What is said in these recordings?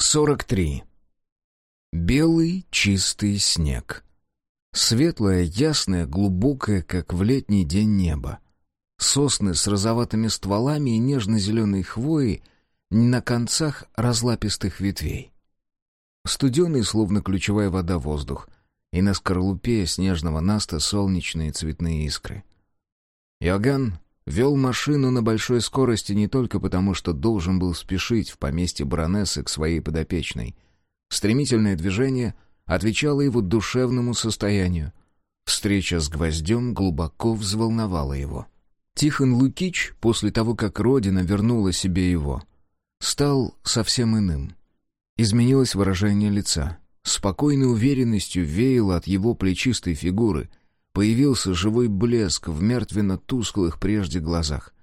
43. Белый чистый снег. Светлое, ясное, глубокое, как в летний день небо. Сосны с розоватыми стволами и нежно-зеленой хвоей на концах разлапистых ветвей. Студеный, словно ключевая вода, воздух. И на скорлупе снежного наста солнечные цветные искры. Иоганн Вел машину на большой скорости не только потому, что должен был спешить в поместье баронессы к своей подопечной. Стремительное движение отвечало его душевному состоянию. Встреча с гвоздем глубоко взволновала его. Тихон Лукич, после того, как Родина вернула себе его, стал совсем иным. Изменилось выражение лица. Спокойной уверенностью веяло от его плечистой фигуры, Появился живой блеск в мертвенно-тусклых прежде глазах.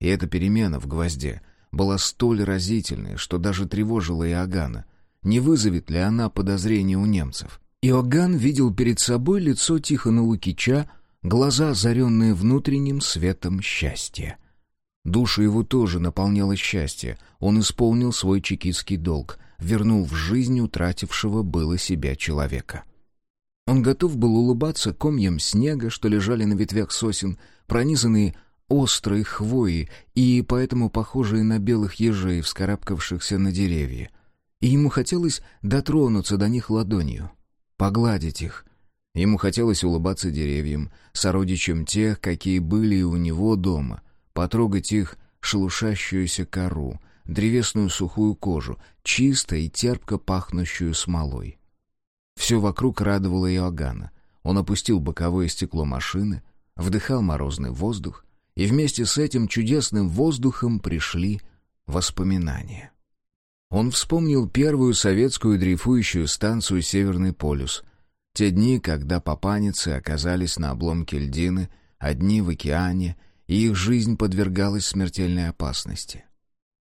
И эта перемена в гвозде была столь разительной, что даже тревожила Иоганна. Не вызовет ли она подозрения у немцев? Иоганн видел перед собой лицо Тихона Лукича, глаза, озаренные внутренним светом счастья. Душу его тоже наполняло счастье. Он исполнил свой чекистский долг, вернул в жизнь утратившего было себя человека. Он готов был улыбаться комьям снега, что лежали на ветвях сосен, пронизанные острой хвоей и поэтому похожие на белых ежей, вскарабкавшихся на деревья. И ему хотелось дотронуться до них ладонью, погладить их. Ему хотелось улыбаться деревьям, сородичам тех, какие были у него дома, потрогать их шелушащуюся кору, древесную сухую кожу, чисто и терпко пахнущую смолой. Все вокруг радовало Иоганна. Он опустил боковое стекло машины, вдыхал морозный воздух, и вместе с этим чудесным воздухом пришли воспоминания. Он вспомнил первую советскую дрейфующую станцию «Северный полюс», те дни, когда папаницы оказались на обломке льдины, одни в океане, и их жизнь подвергалась смертельной опасности.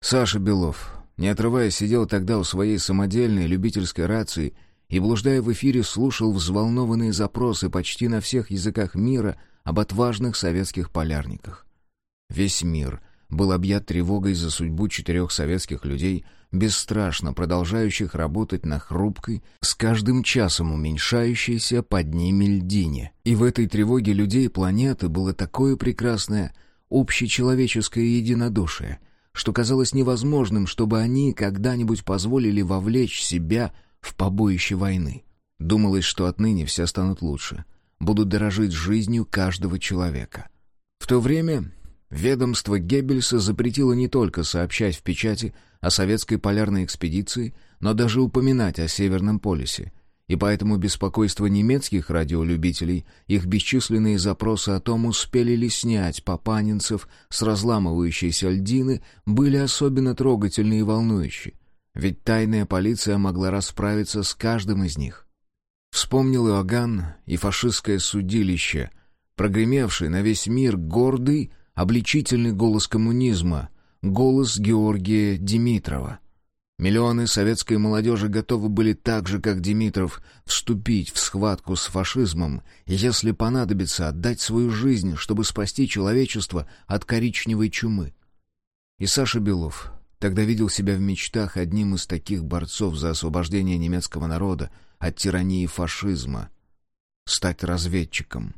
Саша Белов, не отрываясь, сидел тогда у своей самодельной любительской рации и, блуждая в эфире, слушал взволнованные запросы почти на всех языках мира об отважных советских полярниках. Весь мир был объят тревогой за судьбу четырех советских людей, бесстрашно продолжающих работать на хрупкой, с каждым часом уменьшающейся под ними льдине. И в этой тревоге людей планеты было такое прекрасное общечеловеческое единодушие, что казалось невозможным, чтобы они когда-нибудь позволили вовлечь себя в побоище войны. Думалось, что отныне все станут лучше, будут дорожить жизнью каждого человека. В то время ведомство Геббельса запретило не только сообщать в печати о советской полярной экспедиции, но даже упоминать о Северном полюсе, и поэтому беспокойство немецких радиолюбителей, их бесчисленные запросы о том, успели ли снять папанинцев с разламывающейся льдины, были особенно трогательны и волнующие. Ведь тайная полиция могла расправиться с каждым из них. Вспомнил Иоганн и фашистское судилище, прогремевший на весь мир гордый, обличительный голос коммунизма, голос Георгия Димитрова. Миллионы советской молодежи готовы были так же, как Димитров, вступить в схватку с фашизмом, если понадобится отдать свою жизнь, чтобы спасти человечество от коричневой чумы. И Саша Белов, Тогда видел себя в мечтах одним из таких борцов за освобождение немецкого народа от тирании фашизма. Стать разведчиком.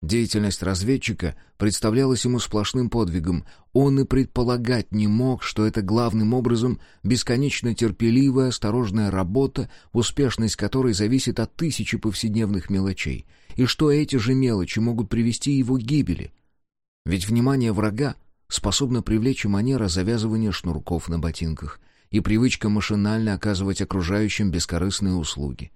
Деятельность разведчика представлялась ему сплошным подвигом. Он и предполагать не мог, что это главным образом бесконечно терпеливая, осторожная работа, успешность которой зависит от тысячи повседневных мелочей, и что эти же мелочи могут привести его к гибели. Ведь внимание врага способна привлечь и манера завязывания шнурков на ботинках, и привычка машинально оказывать окружающим бескорыстные услуги.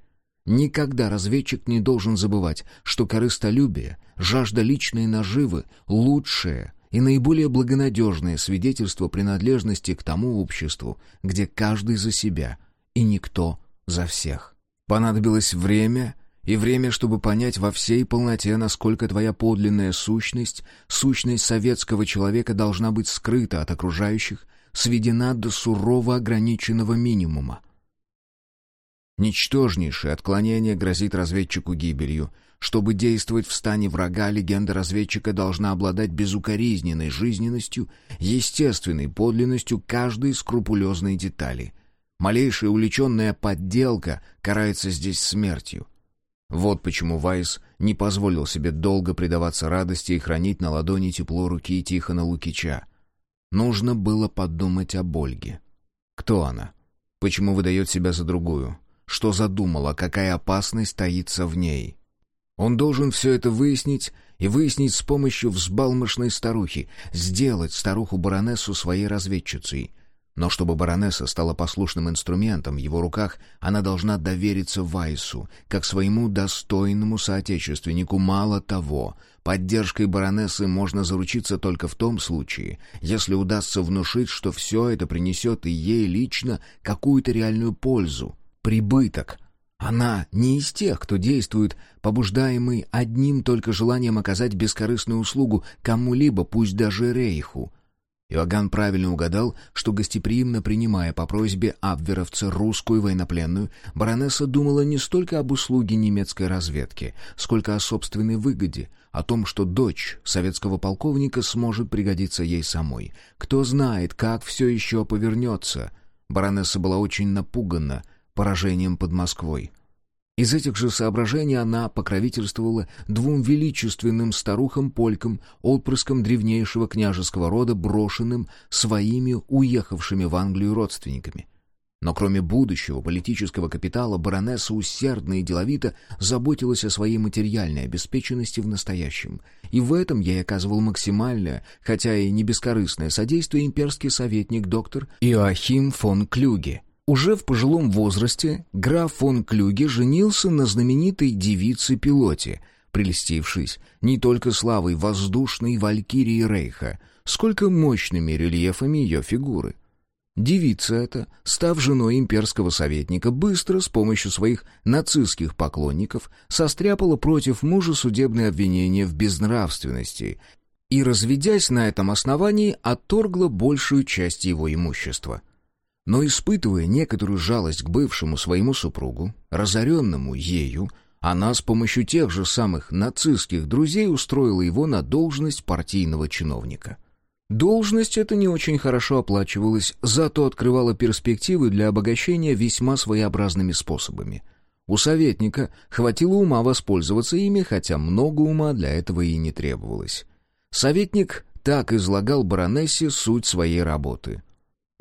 Никогда разведчик не должен забывать, что корыстолюбие, жажда личной наживы — лучшее и наиболее благонадежное свидетельство принадлежности к тому обществу, где каждый за себя и никто за всех. Понадобилось время и время, чтобы понять во всей полноте, насколько твоя подлинная сущность, сущность советского человека должна быть скрыта от окружающих, сведена до сурово ограниченного минимума. Ничтожнейшее отклонение грозит разведчику гибелью. Чтобы действовать в стане врага, легенда разведчика должна обладать безукоризненной жизненностью, естественной подлинностью каждой скрупулезной детали — Малейшая увлеченная подделка карается здесь смертью. Вот почему Вайс не позволил себе долго предаваться радости и хранить на ладони тепло руки Тихона Лукича. Нужно было подумать об Ольге. Кто она? Почему выдает себя за другую? Что задумала? Какая опасность таится в ней? Он должен все это выяснить и выяснить с помощью взбалмошной старухи, сделать старуху-баронессу своей разведчицей. Но чтобы баронесса стала послушным инструментом в его руках, она должна довериться Вайсу, как своему достойному соотечественнику. Мало того, поддержкой баронессы можно заручиться только в том случае, если удастся внушить, что все это принесет и ей лично какую-то реальную пользу, прибыток. Она не из тех, кто действует, побуждаемый одним только желанием оказать бескорыстную услугу кому-либо, пусть даже Рейху — Иоганн правильно угадал, что гостеприимно принимая по просьбе абверовца русскую военнопленную, баронесса думала не столько об услуге немецкой разведки, сколько о собственной выгоде, о том, что дочь советского полковника сможет пригодиться ей самой. Кто знает, как все еще повернется. Баронесса была очень напугана поражением под Москвой. Из этих же соображений она покровительствовала двум величественным старухам-полькам, отпрыскам древнейшего княжеского рода, брошенным своими уехавшими в Англию родственниками. Но кроме будущего политического капитала, баронесса усердно и деловито заботилась о своей материальной обеспеченности в настоящем. И в этом ей оказывал максимальное, хотя и не бескорыстное содействие имперский советник доктор Иоахим фон Клюге — уже в пожилом возрасте граф фон Клюге женился на знаменитой девице-пилоте, прелестившись не только славой воздушной валькирии Рейха, сколько мощными рельефами ее фигуры. Девица эта, став женой имперского советника, быстро с помощью своих нацистских поклонников состряпала против мужа судебное обвинение в безнравственности и, разведясь на этом основании, отторгла большую часть его имущества — но испытывая некоторую жалость к бывшему своему супругу, разоренному ею, она с помощью тех же самых нацистских друзей устроила его на должность партийного чиновника. Должность эта не очень хорошо оплачивалась, зато открывала перспективы для обогащения весьма своеобразными способами. У советника хватило ума воспользоваться ими, хотя много ума для этого и не требовалось. Советник так излагал баронессе суть своей работы —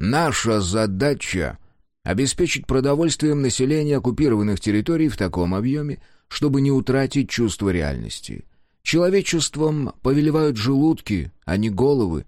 Наша задача — обеспечить продовольствием население оккупированных территорий в таком объеме, чтобы не утратить чувство реальности. Человечеством повелевают желудки, а не головы.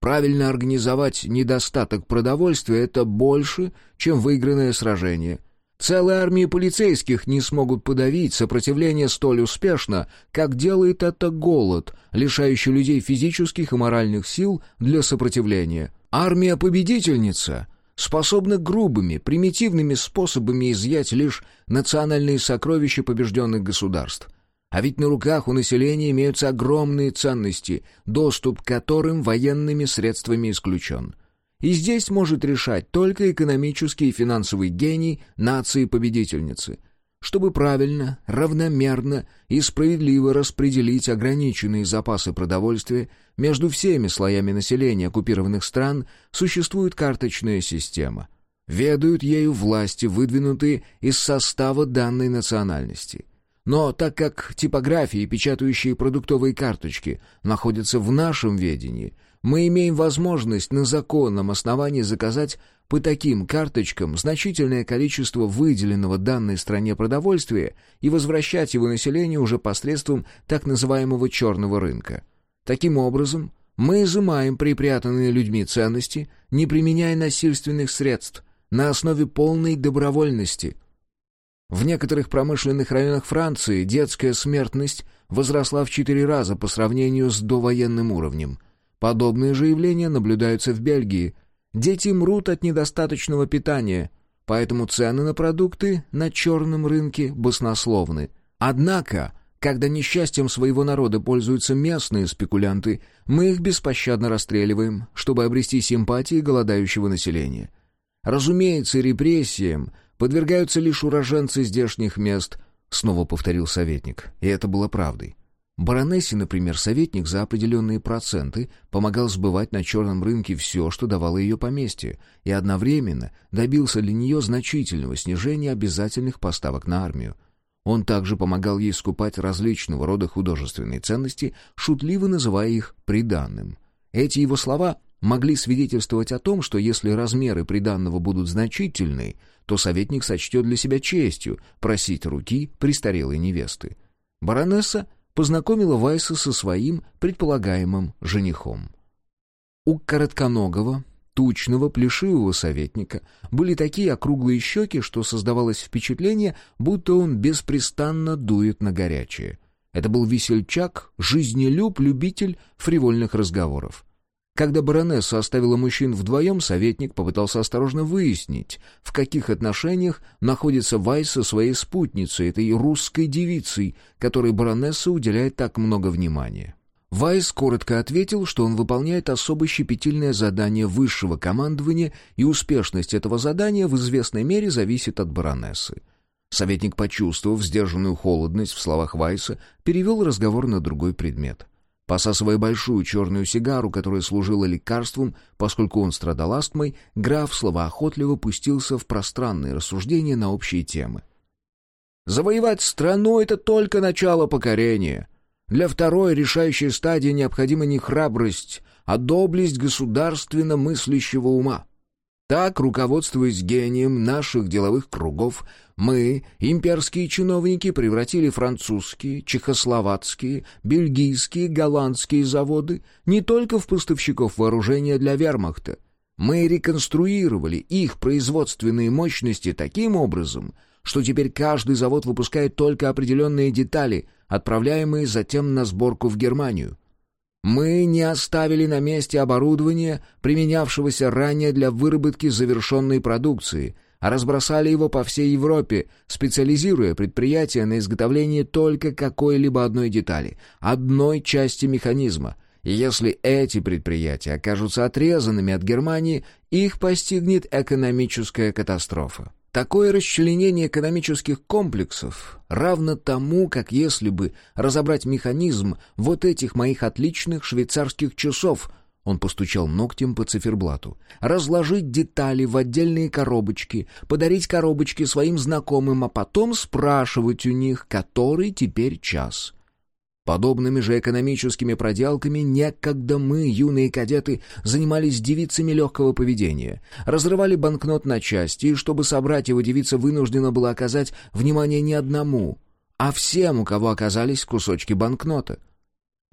Правильно организовать недостаток продовольствия — это больше, чем выигранное сражение. Целые армии полицейских не смогут подавить сопротивление столь успешно, как делает это голод, лишающий людей физических и моральных сил для сопротивления. Армия-победительница способна грубыми, примитивными способами изъять лишь национальные сокровища побежденных государств. А ведь на руках у населения имеются огромные ценности, доступ к которым военными средствами исключен. И здесь может решать только экономический и финансовый гений нации-победительницы — чтобы правильно, равномерно и справедливо распределить ограниченные запасы продовольствия между всеми слоями населения оккупированных стран, существует карточная система. Ведают ею власти, выдвинутые из состава данной национальности. Но так как типографии, печатающие продуктовые карточки, находятся в нашем ведении, мы имеем возможность на законном основании заказать по таким карточкам значительное количество выделенного данной стране продовольствия и возвращать его населению уже посредством так называемого черного рынка. Таким образом, мы изымаем припрятанные людьми ценности, не применяя насильственных средств, на основе полной добровольности. В некоторых промышленных районах Франции детская смертность возросла в четыре раза по сравнению с довоенным уровнем – Подобные же явления наблюдаются в Бельгии. Дети мрут от недостаточного питания, поэтому цены на продукты на черном рынке баснословны. Однако, когда несчастьем своего народа пользуются местные спекулянты, мы их беспощадно расстреливаем, чтобы обрести симпатии голодающего населения. Разумеется, репрессиям подвергаются лишь уроженцы здешних мест, снова повторил советник, и это было правдой. Баронессе, например, советник за определенные проценты помогал сбывать на черном рынке все, что давало ее поместье, и одновременно добился для нее значительного снижения обязательных поставок на армию. Он также помогал ей скупать различного рода художественные ценности, шутливо называя их «приданным». Эти его слова могли свидетельствовать о том, что если размеры приданного будут значительны, то советник сочтет для себя честью просить руки престарелой невесты. Баронесса познакомила Вайса со своим предполагаемым женихом. У коротконогого, тучного, плешивого советника были такие округлые щеки, что создавалось впечатление, будто он беспрестанно дует на горячее. Это был весельчак, жизнелюб, любитель фривольных разговоров. Когда баронесса оставила мужчин вдвоем, советник попытался осторожно выяснить, в каких отношениях находится Вайс со своей спутницей, этой русской девицей, которой баронесса уделяет так много внимания. Вайс коротко ответил, что он выполняет особо щепетильное задание высшего командования, и успешность этого задания в известной мере зависит от баронессы. Советник, почувствовав сдержанную холодность в словах Вайса, перевел разговор на другой предмет — Посасывая большую черную сигару, которая служила лекарством, поскольку он страдал астмой, граф словоохотливо пустился в пространные рассуждения на общие темы. «Завоевать страну — это только начало покорения. Для второй решающей стадии необходима не храбрость, а доблесть государственно мыслящего ума. Так, руководствуясь гением наших деловых кругов, мы, имперские чиновники, превратили французские, чехословацкие, бельгийские, голландские заводы не только в поставщиков вооружения для вермахта. Мы реконструировали их производственные мощности таким образом, что теперь каждый завод выпускает только определенные детали, отправляемые затем на сборку в Германию. Мы не оставили на месте оборудование, применявшегося ранее для выработки завершенной продукции, а разбросали его по всей Европе, специализируя предприятия на изготовлении только какой-либо одной детали, одной части механизма. И если эти предприятия окажутся отрезанными от Германии, их постигнет экономическая катастрофа. Такое расчленение экономических комплексов равно тому, как если бы разобрать механизм вот этих моих отличных швейцарских часов — он постучал ногтем по циферблату. «Разложить детали в отдельные коробочки, подарить коробочки своим знакомым, а потом спрашивать у них, который теперь час. Подобными же экономическими проделками некогда мы, юные кадеты, занимались девицами легкого поведения, разрывали банкнот на части, и чтобы собрать его, девица вынуждена была оказать внимание не одному, а всем, у кого оказались кусочки банкнота.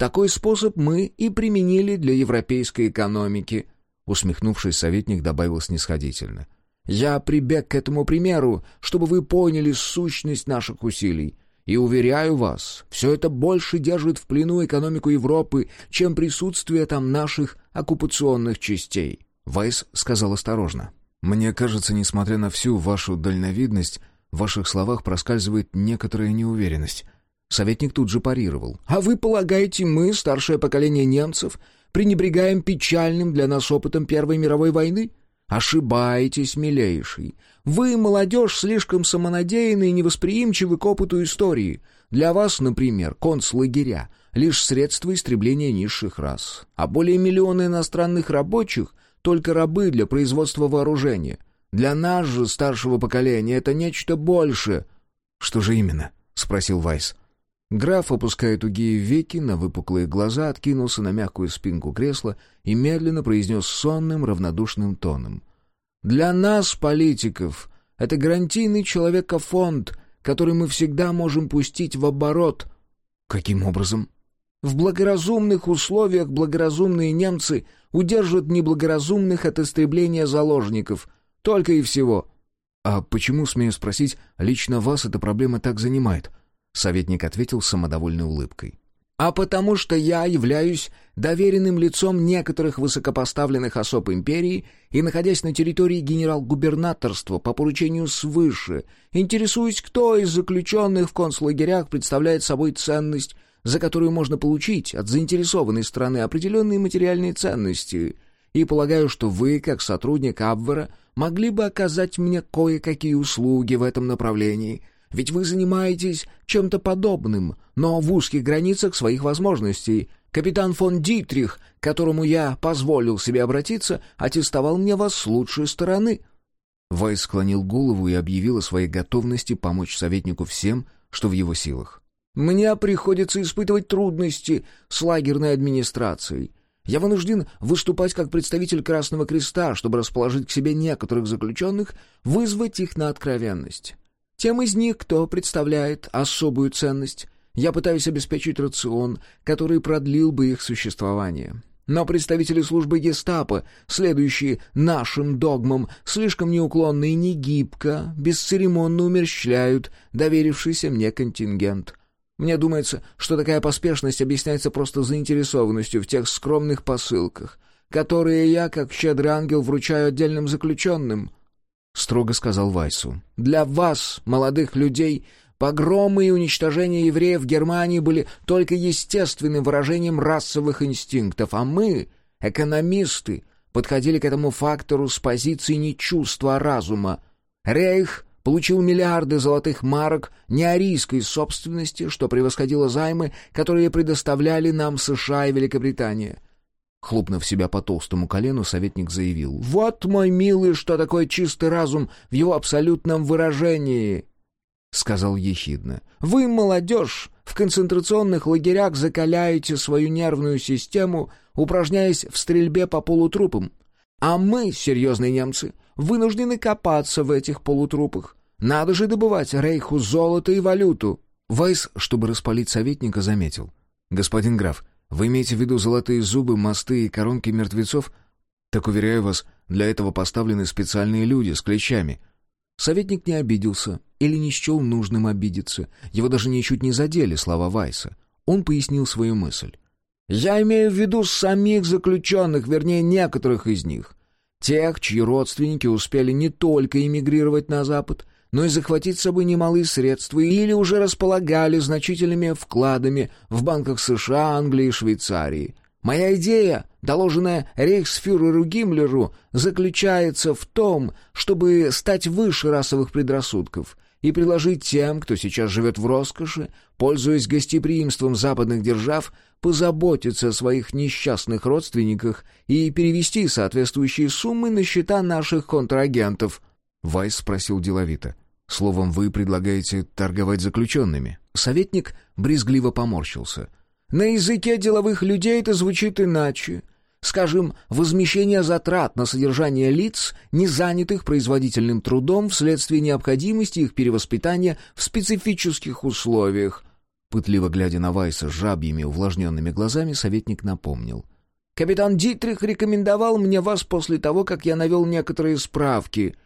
Такой способ мы и применили для европейской экономики», усмехнувшись, советник добавил снисходительно. «Я прибег к этому примеру, чтобы вы поняли сущность наших усилий. И уверяю вас, все это больше держит в плену экономику Европы, чем присутствие там наших оккупационных частей. Вайс сказал осторожно. «Мне кажется, несмотря на всю вашу дальновидность, в ваших словах проскальзывает некоторая неуверенность». Советник тут же парировал. «А вы полагаете, мы, старшее поколение немцев, пренебрегаем печальным для нас опытом Первой мировой войны? Ошибаетесь, милейший. Вы, молодежь, слишком самонадеянны и невосприимчивы к опыту истории. Для вас, например, концлагеря — лишь средство истребления низших рас, а более миллиона иностранных рабочих — только рабы для производства вооружения. Для нас же, старшего поколения, это нечто большее. «Что же именно?» — спросил Вайс. Граф, опуская тугие веки на выпуклые глаза, откинулся на мягкую спинку кресла и медленно произнес сонным, равнодушным тоном. «Для нас, политиков, это гарантийный человекофонд, который мы всегда можем пустить в оборот». «Каким образом?» «В благоразумных условиях благоразумные немцы удержат неблагоразумных от истребления заложников. Только и всего». «А почему, смею спросить, лично вас эта проблема так занимает?» Советник ответил самодовольной улыбкой. «А потому что я являюсь доверенным лицом некоторых высокопоставленных особ империи и, находясь на территории генерал-губернаторства по поручению свыше, интересуюсь, кто из заключенных в концлагерях представляет собой ценность, за которую можно получить от заинтересованной страны определенные материальные ценности, и полагаю, что вы, как сотрудник Абвера, могли бы оказать мне кое-какие услуги в этом направлении» Ведь вы занимаетесь чем-то подобным, но в узких границах своих возможностей. Капитан фон Дитрих, к которому я позволил себе обратиться, аттестовал мне вас с лучшей стороны». Вайс склонил голову и объявил о своей готовности помочь советнику всем, что в его силах. «Мне приходится испытывать трудности с лагерной администрацией. Я вынужден выступать как представитель Красного Креста, чтобы расположить к себе некоторых заключенных, вызвать их на откровенность. Тем из них, кто представляет особую ценность, я пытаюсь обеспечить рацион, который продлил бы их существование. Но представители службы гестапо, следующие нашим догмам, слишком неуклонно и негибко, бесцеремонно умерщвляют доверившийся мне контингент — мне думается, что такая поспешность объясняется просто заинтересованностью в тех скромных посылках, которые я, как щедрый ангел, вручаю отдельным заключенным», — строго сказал Вайсу. «Для вас, молодых людей, погромы и уничтожение евреев в Германии были только естественным выражением расовых инстинктов, а мы, экономисты, подходили к этому фактору с позиции не чувства, а разума. Рейх — получил миллиарды золотых марок неарийской собственности, что превосходило займы, которые предоставляли нам США и Великобритания. Хлопнув себя по толстому колену, советник заявил, «Вот, мой милый, что такое чистый разум в его абсолютном выражении!» Сказал ехидно, «Вы, молодежь, в концентрационных лагерях закаляете свою нервную систему, упражняясь в стрельбе по полутрупам. А мы, серьезные немцы, вынуждены копаться в этих полутрупах. Надо же добывать рейху золото и валюту». Вайс, чтобы распалить советника, заметил. «Господин граф, вы имеете в виду золотые зубы, мосты и коронки мертвецов? Так, уверяю вас, для этого поставлены специальные люди с клещами». Советник не обиделся или не счел нужным обидеться. Его даже ничуть не задели слова Вайса. Он пояснил свою мысль. «Я имею в виду самих заключенных, вернее, некоторых из них. Тех, чьи родственники успели не только эмигрировать на Запад, но и захватить с собой немалые средства или уже располагали значительными вкладами в банках США, Англии и Швейцарии. Моя идея, доложенная рейхсфюреру Гиммлеру, заключается в том, чтобы стать выше расовых предрассудков и предложить тем, кто сейчас живет в роскоши, пользуясь гостеприимством западных держав, позаботиться о своих несчастных родственниках и перевести соответствующие суммы на счета наших контрагентов». Вайс спросил деловито. «Словом, вы предлагаете торговать заключенными?» Советник брезгливо поморщился. «На языке деловых людей это звучит иначе. Скажем, возмещение затрат на содержание лиц, не занятых производительным трудом вследствие необходимости их перевоспитания в специфических условиях. Пытливо глядя на Вайса жабьими увлажненными глазами, советник напомнил. «Капитан Дитрих рекомендовал мне вас после того, как я навел некоторые справки.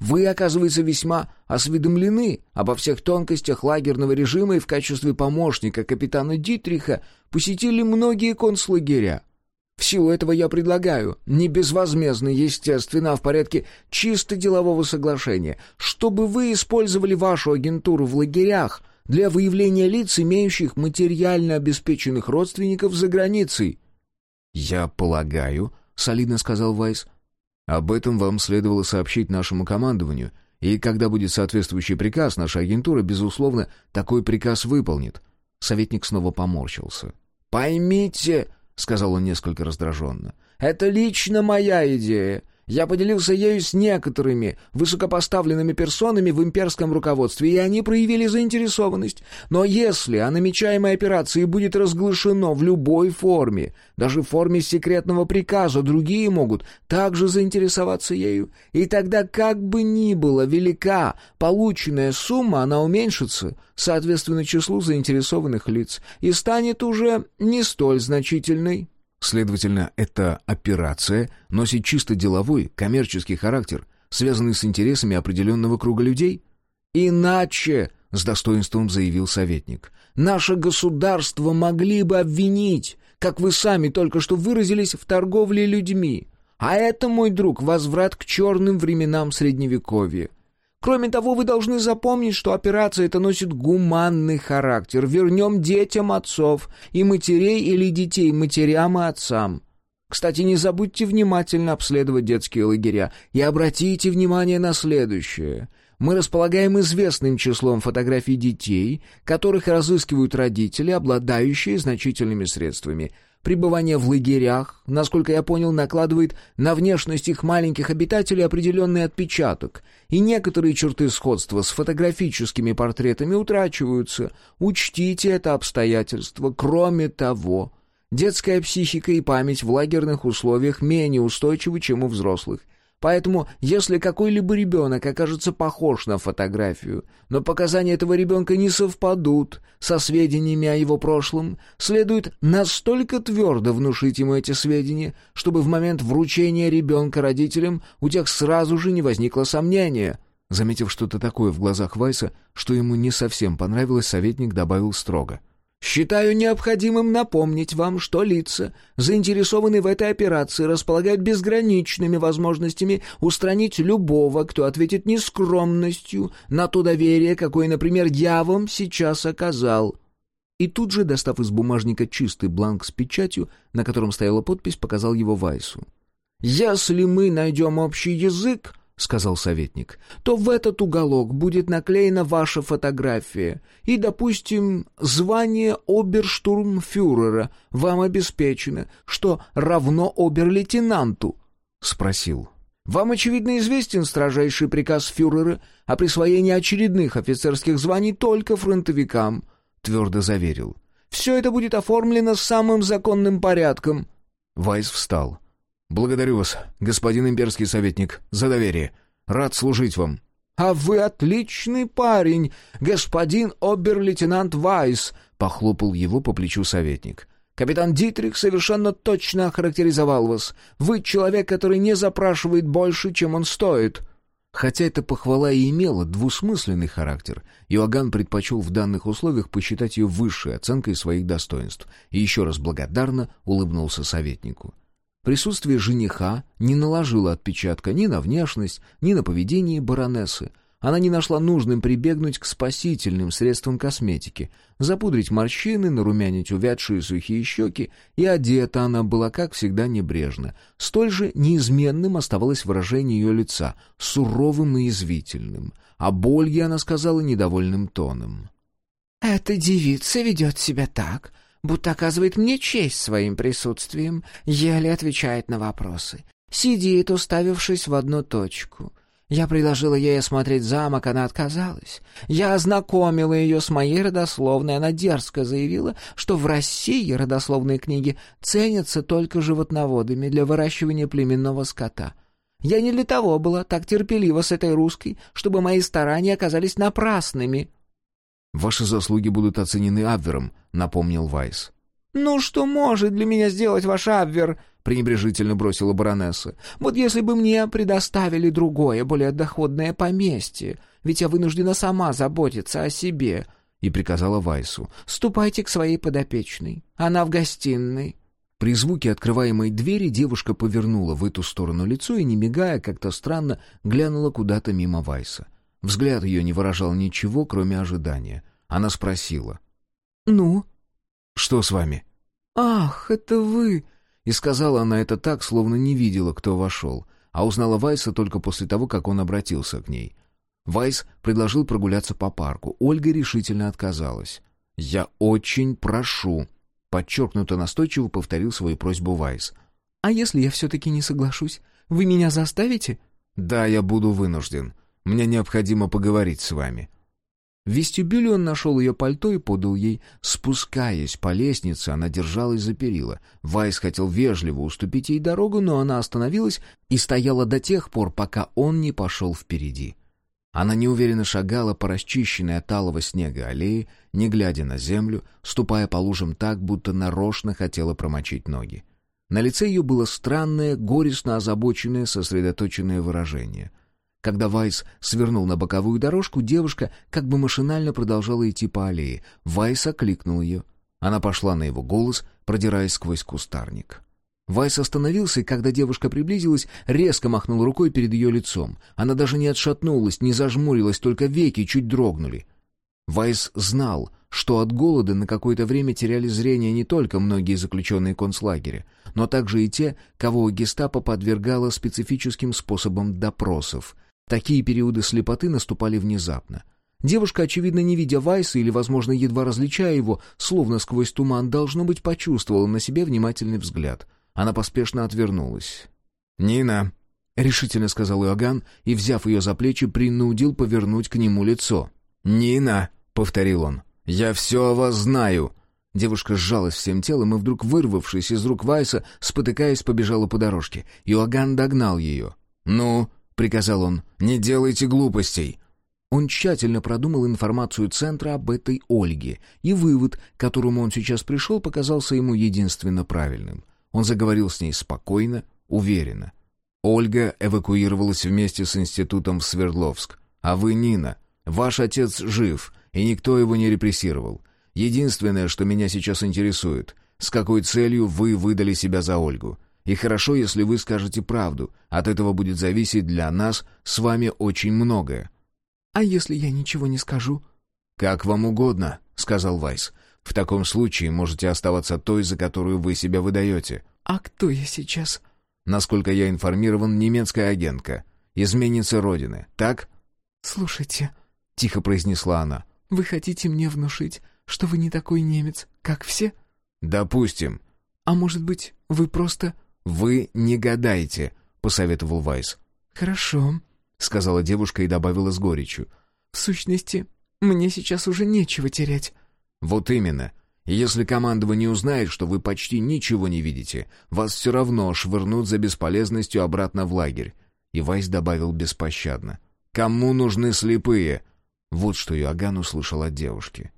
Вы, оказывается, весьма осведомлены обо всех тонкостях лагерного режима и в качестве помощника капитана Дитриха посетили многие концлагеря. В силу этого я предлагаю, не безвозмездно, естественно, а в порядке чисто делового соглашения, чтобы вы использовали вашу агентуру в лагерях для выявления лиц, имеющих материально обеспеченных родственников за границей». «Я полагаю», — солидно сказал Вайс, — «об этом вам следовало сообщить нашему командованию, и когда будет соответствующий приказ, наша агентура, безусловно, такой приказ выполнит». Советник снова поморщился. «Поймите», — сказал он несколько раздраженно. «Это лично моя идея. Я поделился ею с некоторыми высокопоставленными персонами в имперском руководстве, и они проявили заинтересованность. Но если о намечаемой операции будет разглашено в любой форме, даже в форме секретного приказа, другие могут также заинтересоваться ею. И тогда, как бы ни была велика полученная сумма, она уменьшится, соответственно числу заинтересованных лиц, и станет уже не столь значительной. Следовательно, эта операция носит чисто деловой, коммерческий характер, связанный с интересами определенного круга людей? «Иначе», — с достоинством заявил советник, — «наше государство могли бы обвинить, как вы сами только что выразились, в торговле людьми. А это, мой друг, возврат к черным временам Средневековья. Кроме того, вы должны запомнить, что операция эта носит гуманный характер. Вернем детям отцов, и матерей или детей матерям и отцам. Кстати, не забудьте внимательно обследовать детские лагеря и обратите внимание на следующее. мы располагаем известным числом фотографий детей, которых разыскивают родители, обладающие значительными средствами. Пребывание в лагерях, насколько я понял, накладывает на внешность их маленьких обитателей определенный отпечаток, и некоторые черты сходства с фотографическими портретами утрачиваются. Учтите это обстоятельство. Кроме того, детская психика и память в лагерных условиях менее устойчивы, чем у взрослых. Поэтому, если какой-либо ребенок окажется похож на фотографию, но показания этого ребенка не совпадут со сведениями о его прошлом, следует настолько твердо внушить ему эти сведения, чтобы в момент вручения ребенка родителям у тех сразу же не возникло сомнения. Заметив что-то такое в глазах Вайса, что ему не совсем понравилось, советник добавил строго — Считаю необходимым напомнить вам, что лица, заинтересованные в этой операции, располагают безграничными возможностями устранить любого, кто ответит нескромностью на то доверие, какое, например, я вам сейчас оказал». И тут же, достав из бумажника чистый бланк с печатью, на котором стояла подпись, показал его Вайсу. «Если мы найдем общий язык, — сказал советник, — то в этот уголок будет наклеена ваша фотография, и, допустим, звание оберштурмфюрера вам обеспечено, что равно обер-лейтенанту. — спросил. — Вам, очевидно, известен строжайший приказ фюрера о присвоении очередных офицерских званий только фронтовикам, — твердо заверил. — Все это будет оформлено самым законным порядком. Вайс встал. — «Благодарю вас, господин имперский советник, за доверие. Рад служить вам». «А вы отличный парень, господин обер-лейтенант Вайс», — похлопал его по плечу советник. «Капитан Дитрих совершенно точно охарактеризовал вас. Вы человек, который не запрашивает больше, чем он стоит». Хотя эта похвала и имела двусмысленный характер, Иоганн предпочел в данных условиях посчитать ее высшей оценкой своих достоинств и еще раз благодарно улыбнулся советнику. Присутствие жениха не наложило отпечатка ни на внешность, ни на поведение баронессы. Она не нашла нужным прибегнуть к спасительным средствам косметики, запудрить морщины, нарумянить увядшие сухие щеки, и одета она была, как всегда, небрежно. Столь же неизменным оставалось выражение ее лица, суровым и язвительным. А Ольге она сказала недовольным тоном. «Эта девица ведет себя так, будто оказывает мне честь своим присутствием, еле отвечает на вопросы. Сидит, уставившись в одну точку. Я предложила ей осмотреть замок, она отказалась. Я ознакомила ее с моей родословной, она дерзко заявила, что в России родословные книги ценятся только животноводами для выращивания племенного скота. Я не для того была так терпелива с этой русской, чтобы мои старания оказались напрасными. «Ваши заслуги будут оценены Абвером», — напомнил Вайс. «Ну что может для меня сделать ваш Абвер?» — пренебрежительно бросила баронесса. «Вот если бы мне предоставили другое, более доходное поместье, ведь я вынуждена сама заботиться о себе», — и приказала Вайсу. «Ступайте к своей подопечной. Она в гостиной». При звуке открываемой двери девушка повернула в эту сторону лицо и, не мигая, как-то странно, глянула куда-то мимо Вайса. Взгляд ее не выражал ничего, кроме ожидания. Она спросила. «Ну?» «Что с вами?» «Ах, это вы!» И сказала она это так, словно не видела, кто вошел, а узнала Вайса только после того, как он обратился к ней. Вайс предложил прогуляться по парку. Ольга решительно отказалась. «Я очень прошу», — подчеркнуто настойчиво повторил свою просьбу Вайс. «А если я все-таки не соглашусь? Вы меня заставите?» «Да, я буду вынужден. Мне необходимо поговорить с вами». В вестибюле он нашел ее пальто и подал ей. Спускаясь по лестнице, она держалась за перила. Вайс хотел вежливо уступить ей дорогу, но она остановилась и стояла до тех пор, пока он не пошел впереди. Она неуверенно шагала по расчищенной от талого снега аллее, не глядя на землю, ступая по лужам так, будто нарочно хотела промочить ноги. На лице ее было странное, горестно озабоченное, сосредоточенное выражение. Когда Вайс свернул на боковую дорожку, девушка как бы машинально продолжала идти по аллее. Вайс окликнул ее. Она пошла на его голос, продираясь сквозь кустарник. Вайс остановился, и когда девушка приблизилась, резко махнул рукой перед ее лицом. Она даже не отшатнулась, не зажмурилась, только веки чуть дрогнули. Вайс знал, что от голода на какое-то время теряли зрение не только многие заключенные концлагеря, но также и те, кого гестапо подвергало специфическим способам допросов — Такие периоды слепоты наступали внезапно. Девушка, очевидно, не видя Вайса или, возможно, едва различая его, словно сквозь туман, должно быть, почувствовала на себе внимательный взгляд. Она поспешно отвернулась. «Нина!» — решительно сказал Иоганн и, взяв ее за плечи, принудил повернуть к нему лицо. «Нина!» — повторил он. «Я все о вас знаю!» Девушка сжалась всем телом и, вдруг вырвавшись из рук Вайса, спотыкаясь, побежала по дорожке. Иоганн догнал ее. «Ну?» — приказал он. «Не делайте глупостей!» Он тщательно продумал информацию Центра об этой Ольге, и вывод, к которому он сейчас пришел, показался ему единственно правильным. Он заговорил с ней спокойно, уверенно. «Ольга эвакуировалась вместе с институтом в Свердловск. А вы, Нина, ваш отец жив, и никто его не репрессировал. Единственное, что меня сейчас интересует, с какой целью вы выдали себя за Ольгу. И хорошо, если вы скажете правду. От этого будет зависеть для нас с вами очень многое. «А если я ничего не скажу?» «Как вам угодно», — сказал Вайс. «В таком случае можете оставаться той, за которую вы себя выдаете». «А кто я сейчас?» «Насколько я информирован, немецкая агентка. Изменница Родины, так?» «Слушайте», — тихо произнесла она. «Вы хотите мне внушить, что вы не такой немец, как все?» «Допустим». «А может быть, вы просто...» «Вы не гадайте», — посоветовал Вайс. «Хорошо», — сказала девушка и добавила с горечью. «В сущности, мне сейчас уже нечего терять». «Вот именно. Если командование узнает, что вы почти ничего не видите, вас все равно швырнут за бесполезностью обратно в лагерь». И Вайс добавил беспощадно. «Кому нужны слепые?» Вот что Иоганн услышал от девушки.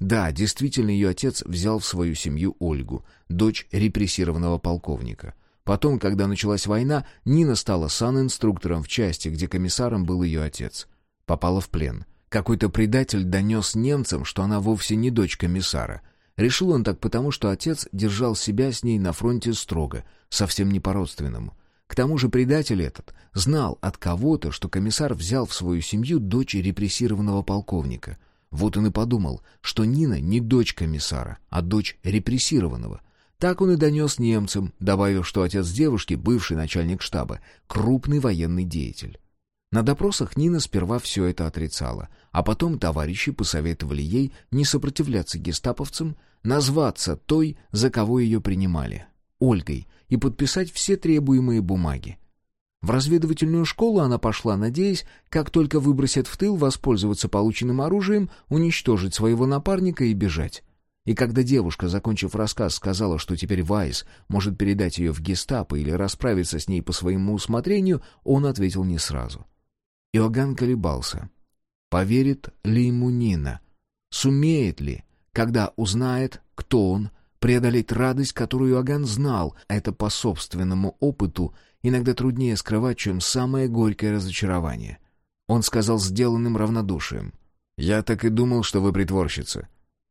Да, действительно, ее отец взял в свою семью Ольгу, дочь репрессированного полковника. Потом, когда началась война, Нина стала санинструктором в части, где комиссаром был ее отец. Попала в плен. Какой-то предатель донес немцам, что она вовсе не дочь комиссара. Решил он так потому, что отец держал себя с ней на фронте строго, совсем не по-родственному. К тому же предатель этот знал от кого-то, что комиссар взял в свою семью дочь репрессированного полковника. Вот он и подумал, что Нина не дочь комиссара, а дочь репрессированного. Так он и донес немцам, добавив, что отец девушки, бывший начальник штаба, крупный военный деятель. На допросах Нина сперва все это отрицала, а потом товарищи посоветовали ей не сопротивляться гестаповцам, назваться той, за кого ее принимали, Ольгой, и подписать все требуемые бумаги. В разведывательную школу она пошла, надеясь, как только выбросят в тыл, воспользоваться полученным оружием, уничтожить своего напарника и бежать. И когда девушка, закончив рассказ, сказала, что теперь Вайс может передать ее в гестапо или расправиться с ней по своему усмотрению, он ответил не сразу. Иоганн колебался. Поверит ли ему Нина? Сумеет ли, когда узнает, кто он, преодолеть радость, которую Иоганн знал, это по собственному опыту иногда труднее скрывать, чем самое горькое разочарование. Он сказал сделанным равнодушием. «Я так и думал, что вы притворщица.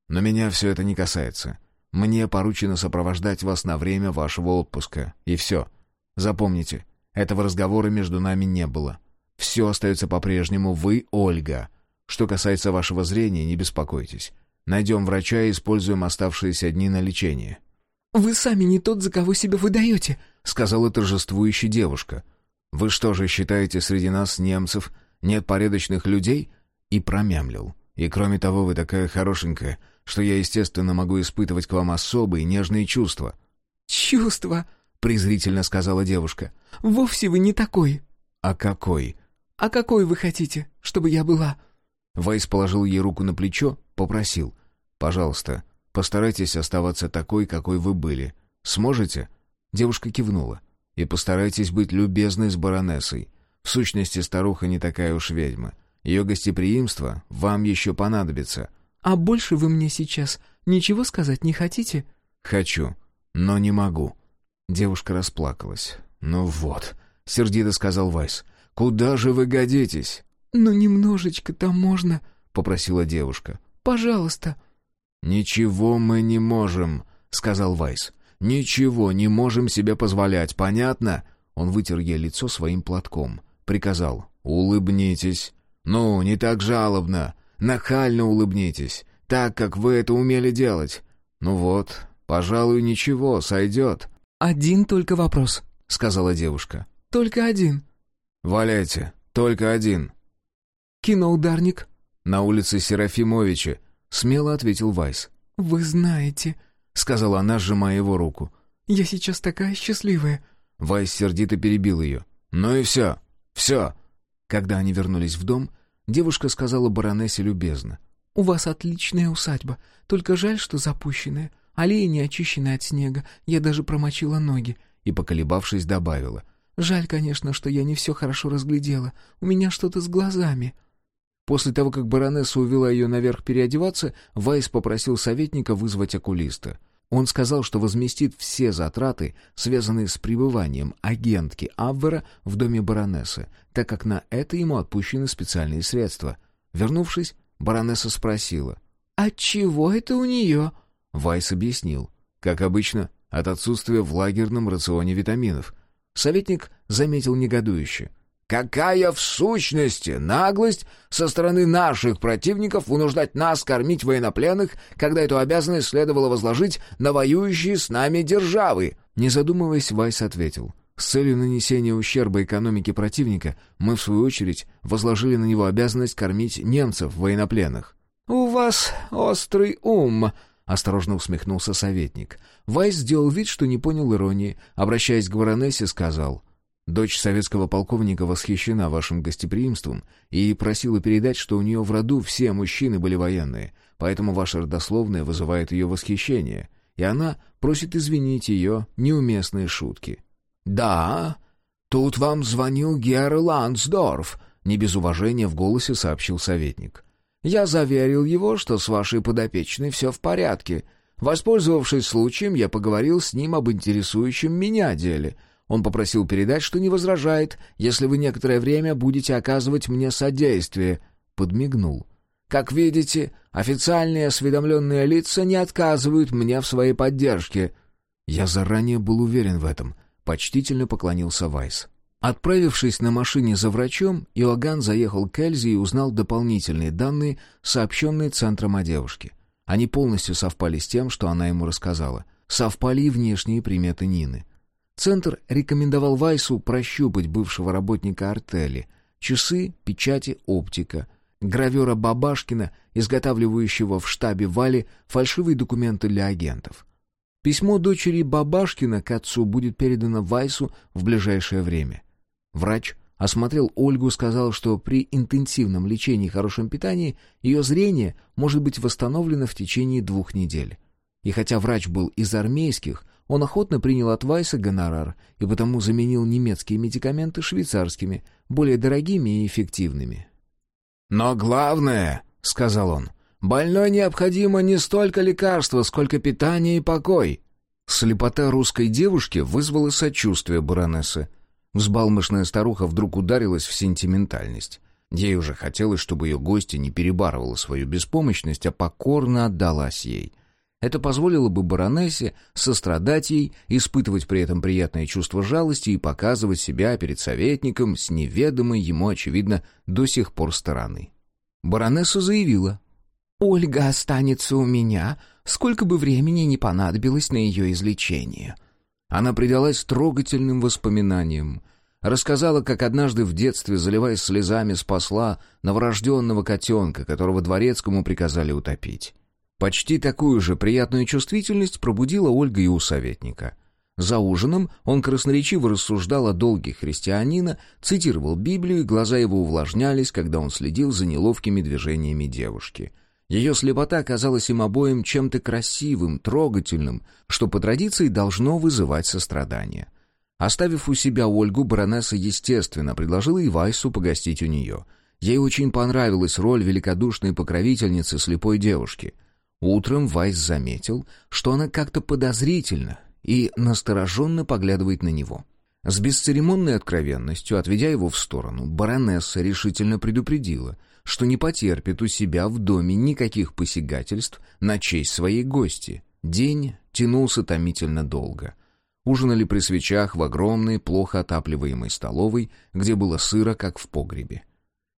Но меня все это не касается. Мне поручено сопровождать вас на время вашего отпуска. И все. Запомните, этого разговора между нами не было. Все остается по-прежнему. Вы Ольга. Что касается вашего зрения, не беспокойтесь. Найдем врача и используем оставшиеся дни на лечение». «Вы сами не тот, за кого себя выдаете», — сказала торжествующая девушка. «Вы что же считаете, среди нас, немцев, нет порядочных людей?» И промямлил. «И кроме того, вы такая хорошенькая, что я, естественно, могу испытывать к вам особые нежные чувства». «Чувства?» — презрительно сказала девушка. «Вовсе вы не такой». «А какой?» «А какой вы хотите, чтобы я была?» Вайс положил ей руку на плечо, попросил. «Пожалуйста, постарайтесь оставаться такой, какой вы были. Сможете?» Девушка кивнула. «И постарайтесь быть любезной с баронессой. В сущности, старуха не такая уж ведьма. Ее гостеприимство вам еще понадобится. «А больше вы мне сейчас ничего сказать не хотите?» «Хочу, но не могу». Девушка расплакалась. «Ну вот», — сердито сказал Вайс, — «куда же вы годитесь?» «Ну немножечко-то можно», — попросила девушка. «Пожалуйста». «Ничего мы не можем», — сказал Вайс. «Ничего не можем себе позволять, понятно?» Он вытер ей лицо своим платком. Приказал. «Улыбнитесь». «Ну, не так жалобно. Нахально улыбнитесь, так, как вы это умели делать. Ну вот, пожалуй, ничего, сойдет». «Один только вопрос», — сказала девушка. «Только один». «Валяйте, «Только один». «Киноударник?» «На улице Серафимовича», — смело ответил Вайс. «Вы знаете», — сказала она, сжимая его руку. «Я сейчас такая счастливая». Вайс сердито перебил ее. «Ну и все, все». Когда они вернулись в дом, девушка сказала баронессе любезно. «У вас отличная усадьба, только жаль, что запущенная. Аллея не очищена от снега, я даже промочила ноги». И, поколебавшись, добавила. «Жаль, конечно, что я не все хорошо разглядела. У меня что-то с глазами». После того, как баронесса увела ее наверх переодеваться, Вайс попросил советника вызвать окулиста. Он сказал, что возместит все затраты, связанные с пребыванием агентки Абвера в доме баронессы, так как на это ему отпущены специальные средства. Вернувшись, баронесса спросила. «Отчего это у нее?» Вайс объяснил. «Как обычно, от отсутствия в лагерном рационе витаминов». Советник заметил негодующе. Какая в сущности наглость со стороны наших противников вынуждать нас кормить военнопленных, когда эту обязанность следовало возложить на воюющие с нами державы? Не задумываясь, Вайс ответил. С целью нанесения ущерба экономике противника мы, в свою очередь, возложили на него обязанность кормить немцев военнопленных. «У вас острый ум», — осторожно усмехнулся советник. Вайс сделал вид, что не понял иронии. Обращаясь к баронессе, сказал... Дочь советского полковника восхищена вашим гостеприимством и просила передать, что у нее в роду все мужчины были военные, поэтому ваша родословная вызывает ее восхищение, и она просит извинить ее неуместные шутки». «Да, тут вам звонил Герр Лансдорф», — не без уважения в голосе сообщил советник. «Я заверил его, что с вашей подопечной все в порядке. Воспользовавшись случаем, я поговорил с ним об интересующем меня деле — он попросил передать, что не возражает, если вы некоторое время будете оказывать мне содействие. Подмигнул. Как видите, официальные осведомленные лица не отказывают мне в своей поддержке. Я заранее был уверен в этом. Почтительно поклонился Вайс. Отправившись на машине за врачом, Иоганн заехал к Эльзе и узнал дополнительные данные, сообщенные центром о девушке. Они полностью совпали с тем, что она ему рассказала. Совпали и внешние приметы Нины. Центр рекомендовал Вайсу прощупать бывшего работника артели. Часы, печати, оптика. Гравера Бабашкина, изготавливающего в штабе Вали фальшивые документы для агентов. Письмо дочери Бабашкина к отцу будет передано Вайсу в ближайшее время. Врач осмотрел Ольгу, сказал, что при интенсивном лечении и хорошем питании ее зрение может быть восстановлено в течение двух недель. И хотя врач был из армейских, он охотно принял от Вайса гонорар и потому заменил немецкие медикаменты швейцарскими, более дорогими и эффективными. «Но главное, — сказал он, — больной необходимо не столько лекарства, сколько питание и покой». Слепота русской девушки вызвала сочувствие баронессы. Взбалмошная старуха вдруг ударилась в сентиментальность. Ей уже хотелось, чтобы ее гостья не перебарывала свою беспомощность, а покорно отдалась ей — это позволило бы баронессе сострадать ей, испытывать при этом приятное чувство жалости и показывать себя перед советником с неведомой ему, очевидно, до сих пор стороны. Баронесса заявила. «Ольга останется у меня, сколько бы времени не понадобилось на ее излечение». Она предалась трогательным воспоминаниям. Рассказала, как однажды в детстве, заливаясь слезами, спасла новорожденного котенка, которого дворецкому приказали утопить. Почти такую же приятную чувствительность пробудила Ольга и у советника. За ужином он красноречиво рассуждал о долге христианина, цитировал Библию, и глаза его увлажнялись, когда он следил за неловкими движениями девушки. Ее слепота казалась им обоим чем-то красивым, трогательным, что по традиции должно вызывать сострадание. Оставив у себя Ольгу, баронесса, естественно, предложила и Вайсу погостить у нее. Ей очень понравилась роль великодушной покровительницы слепой девушки — Утром Вайс заметил, что она как-то подозрительно и настороженно поглядывает на него. С бесцеремонной откровенностью, отведя его в сторону, баронесса решительно предупредила, что не потерпит у себя в доме никаких посягательств на честь своей гости. День тянулся томительно долго. Ужинали при свечах в огромной, плохо отапливаемой столовой, где было сыро, как в погребе.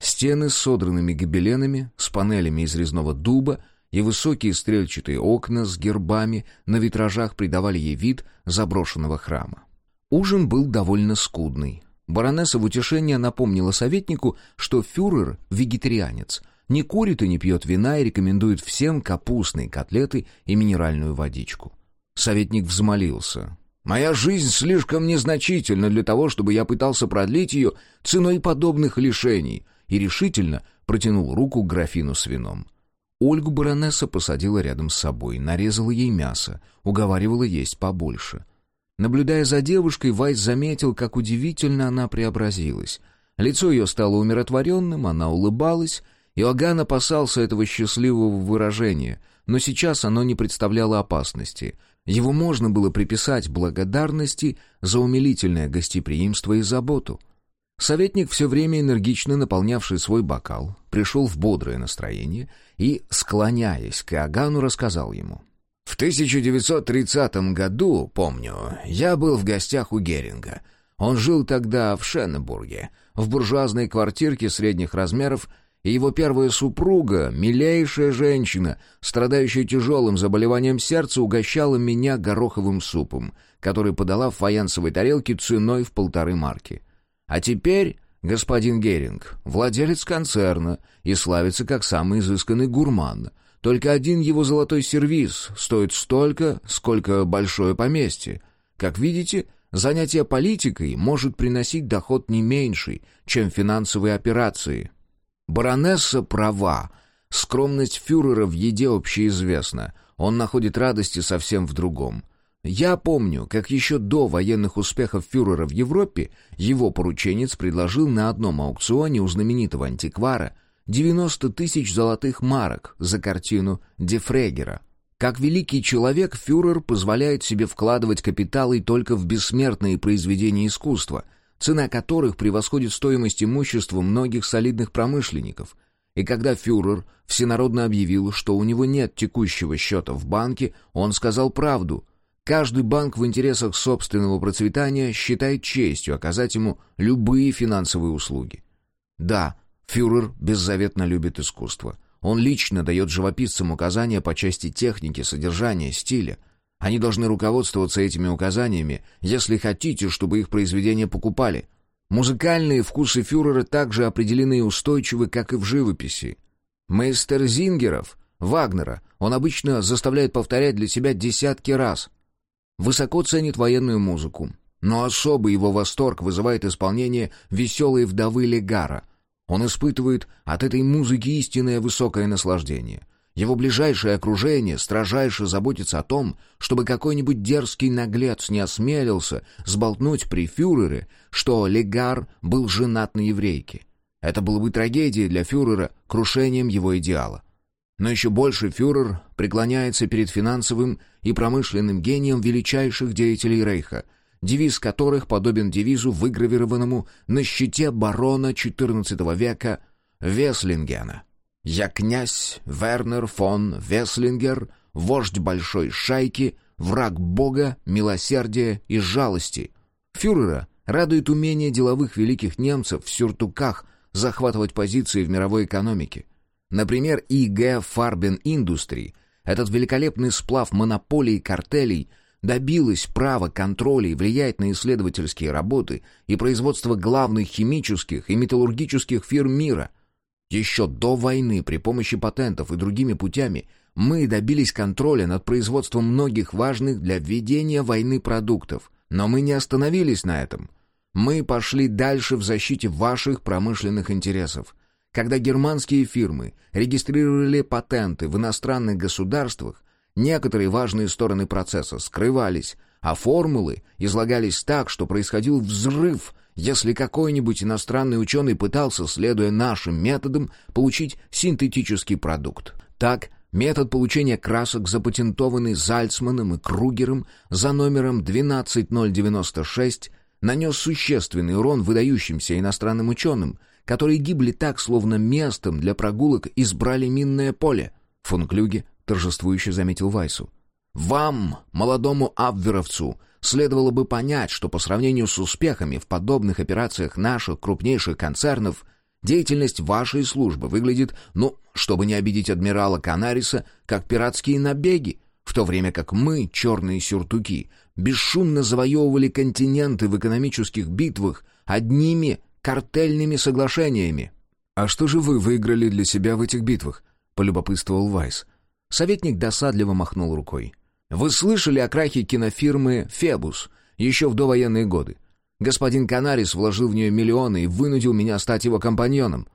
Стены с содранными гобеленами, с панелями из резного дуба — и высокие стрельчатые окна с гербами на витражах придавали ей вид заброшенного храма. Ужин был довольно скудный. Баронесса в утешение напомнила советнику, что фюрер — вегетарианец, не курит и не пьет вина и рекомендует всем капустные котлеты и минеральную водичку. Советник взмолился. «Моя жизнь слишком незначительна для того, чтобы я пытался продлить ее ценой подобных лишений», и решительно протянул руку к графину с вином. Ольгу баронесса посадила рядом с собой, нарезала ей мясо, уговаривала есть побольше. Наблюдая за девушкой, Вайс заметил, как удивительно она преобразилась. Лицо ее стало умиротворенным, она улыбалась. Иоганн опасался этого счастливого выражения, но сейчас оно не представляло опасности. Его можно было приписать благодарности за умилительное гостеприимство и заботу. Советник, все время энергично наполнявший свой бокал, пришел в бодрое настроение и, склоняясь к Иоганну, рассказал ему. «В 1930 году, помню, я был в гостях у Геринга. Он жил тогда в Шеннебурге, в буржуазной квартирке средних размеров, и его первая супруга, милейшая женщина, страдающая тяжелым заболеванием сердца, угощала меня гороховым супом, который подала в фаянсовой тарелке ценой в полторы марки. А теперь господин Геринг, владелец концерна и славится как самый изысканный гурман. Только один его золотой сервиз стоит столько, сколько большое поместье. Как видите, занятие политикой может приносить доход не меньший, чем финансовые операции. Баронесса права. Скромность фюрера в еде общеизвестна. Он находит радости совсем в другом. Я помню, как еще до военных успехов фюрера в Европе его порученец предложил на одном аукционе у знаменитого антиквара 90 тысяч золотых марок за картину Дефрегера. Как великий человек, фюрер позволяет себе вкладывать капиталы только в бессмертные произведения искусства, цена которых превосходит стоимость имущества многих солидных промышленников. И когда фюрер всенародно объявил, что у него нет текущего счета в банке, он сказал правду – Каждый банк в интересах собственного процветания считает честью оказать ему любые финансовые услуги. Да, фюрер беззаветно любит искусство. Он лично дает живописцам указания по части техники, содержания, стиля. Они должны руководствоваться этими указаниями, если хотите, чтобы их произведения покупали. Музыкальные вкусы фюрера также определены и устойчивы, как и в живописи. Мейстер Зингеров, Вагнера, он обычно заставляет повторять для себя десятки раз – Высоко ценит военную музыку, но особый его восторг вызывает исполнение «Веселой вдовы Легара». Он испытывает от этой музыки истинное высокое наслаждение. Его ближайшее окружение строжайше заботится о том, чтобы какой-нибудь дерзкий наглец не осмелился сболтнуть при фюрере, что Легар был женат на еврейке. Это было бы трагедией для фюрера, крушением его идеала. Но еще больше фюрер преклоняется перед финансовым и промышленным гением величайших деятелей Рейха, девиз которых подобен девизу, выгравированному на щите барона XIV века Веслингена. «Я князь Вернер фон Веслингер, вождь большой шайки, враг Бога, милосердия и жалости». Фюрера радует умение деловых великих немцев в сюртуках захватывать позиции в мировой экономике – Например, ИГ Фарбен Индустри, этот великолепный сплав монополий и картелей, добилась права контроля и влияет на исследовательские работы и производство главных химических и металлургических фирм мира. Еще до войны при помощи патентов и другими путями мы добились контроля над производством многих важных для введения войны продуктов. Но мы не остановились на этом. Мы пошли дальше в защите ваших промышленных интересов. Когда германские фирмы регистрировали патенты в иностранных государствах, некоторые важные стороны процесса скрывались, а формулы излагались так, что происходил взрыв, если какой-нибудь иностранный ученый пытался, следуя нашим методам, получить синтетический продукт. Так, метод получения красок, запатентованный Зальцманом и Кругером за номером 12096, нанес существенный урон выдающимся иностранным ученым, которые гибли так, словно местом для прогулок избрали минное поле. Фон Клюге торжествующе заметил Вайсу. «Вам, молодому абверовцу, следовало бы понять, что по сравнению с успехами в подобных операциях наших крупнейших концернов, деятельность вашей службы выглядит, ну, чтобы не обидеть адмирала Канариса, как пиратские набеги, в то время как мы, черные сюртуки, бесшумно завоевывали континенты в экономических битвах, одними картельными соглашениями. «А что же вы выиграли для себя в этих битвах?» — полюбопытствовал Вайс. Советник досадливо махнул рукой. «Вы слышали о крахе кинофирмы «Фебус» еще в довоенные годы? Господин Канарис вложил в нее миллионы и вынудил меня стать его компаньоном.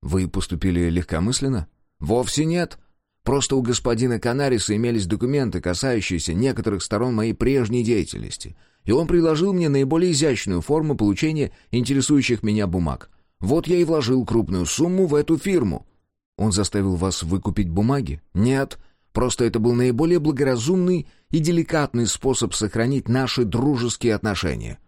Вы поступили легкомысленно? Вовсе нет. Просто у господина Канариса имелись документы, касающиеся некоторых сторон моей прежней деятельности, и он предложил мне наиболее изящную форму получения интересующих меня бумаг. Вот я и вложил крупную сумму в эту фирму. Он заставил вас выкупить бумаги? Нет. Просто это был наиболее благоразумный и деликатный способ сохранить наши дружеские отношения.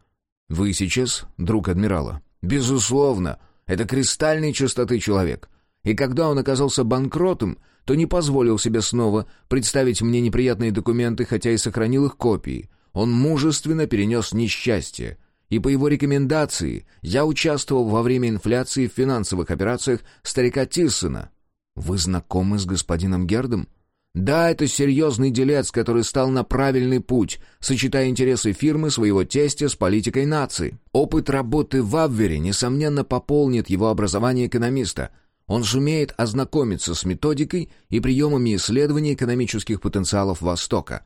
Вы сейчас друг адмирала? Безусловно. Это кристальной чистоты человек. И когда он оказался банкротом, то не позволил себе снова представить мне неприятные документы, хотя и сохранил их копии. Он мужественно перенес несчастье. И по его рекомендации я участвовал во время инфляции в финансовых операциях старика Тиссона. Вы знакомы с господином Гердом? Да, это серьезный делец, который стал на правильный путь, сочетая интересы фирмы своего тестя с политикой нации. Опыт работы в Абвере, несомненно, пополнит его образование экономиста. Он сумеет ознакомиться с методикой и приемами исследования экономических потенциалов Востока.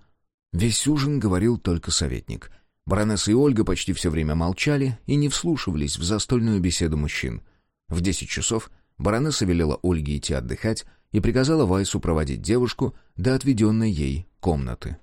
Весь ужин говорил только советник. Баронесса и Ольга почти все время молчали и не вслушивались в застольную беседу мужчин. В десять часов баронесса велела Ольге идти отдыхать, и приказала Вайсу проводить девушку до отведенной ей комнаты.